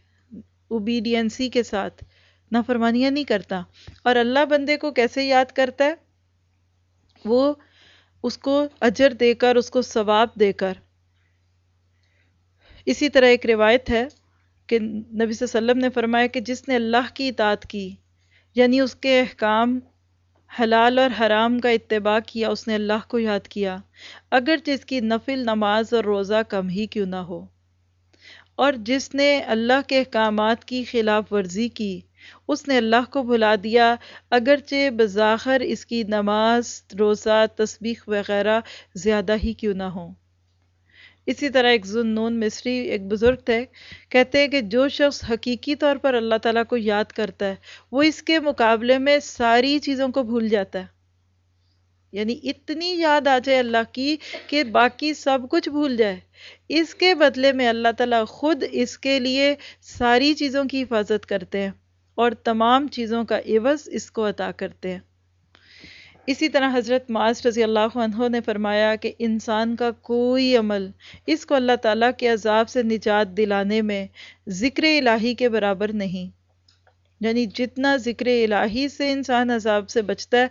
اوبیڈینسی کے ساتھ، نافرمانیاں نہیں کرتا۔ اور اللہ بندے کو کیسے یاد کرتا ہے؟ وہ اس کو اجر دے کر، اس کو ثواب دے کر۔ اسی طرح ایک روایت ہے کہ نبی صلی اللہ علیہ وسلم نے فرمایا کہ جس نے اللہ کی اطاعت کی یعنی اس کے احکام حلال اور حرام کا اتباع کیا، اس نے اللہ کو یاد کیا۔ اگر جس کی نفل، نماز اور روزہ کم ہی کیوں نہ ہو۔ اور جس نے اللہ کے احکامات کی خلاف ورزی کی اس نے اللہ کو بھلا دیا۔ اگرچہ بظاہر اس کی نماز، روزہ، تسبیح وغیرہ زیادہ ہی کیوں نہ ہوں۔ اسی طرح ایک ذنون مصری ایک بزرگ تھے، کہتے ہیں کہ جو شخص حقیقی طور پر اللہ تعالیٰ کو یاد کرتا ہے، وہ اس کے مقابلے میں ساری چیزوں کو بھول جاتا ہے۔ یعنی اتنی یاد آ جائے اللہ کی کہ باقی سب کچھ بھول جائے۔ اس کے بدلے میں اللہ تعالیٰ خود اس کے لیے ساری چیزوں کی حفاظت کرتے ہیں۔ اور تمام چیزوں کا عوض اس کو عطا کرتے ہیں۔ اسی طرح حضرت معاذ رضی اللہ عنہ نے فرمایا کہ انسان کا کوئی عمل اس کو اللہ تعالیٰ کے عذاب سے نجات دلانے میں ذکر الہی کے برابر نہیں۔ یعنی جتنا ذکر الہی سے انسان عذاب سے بچتا ہے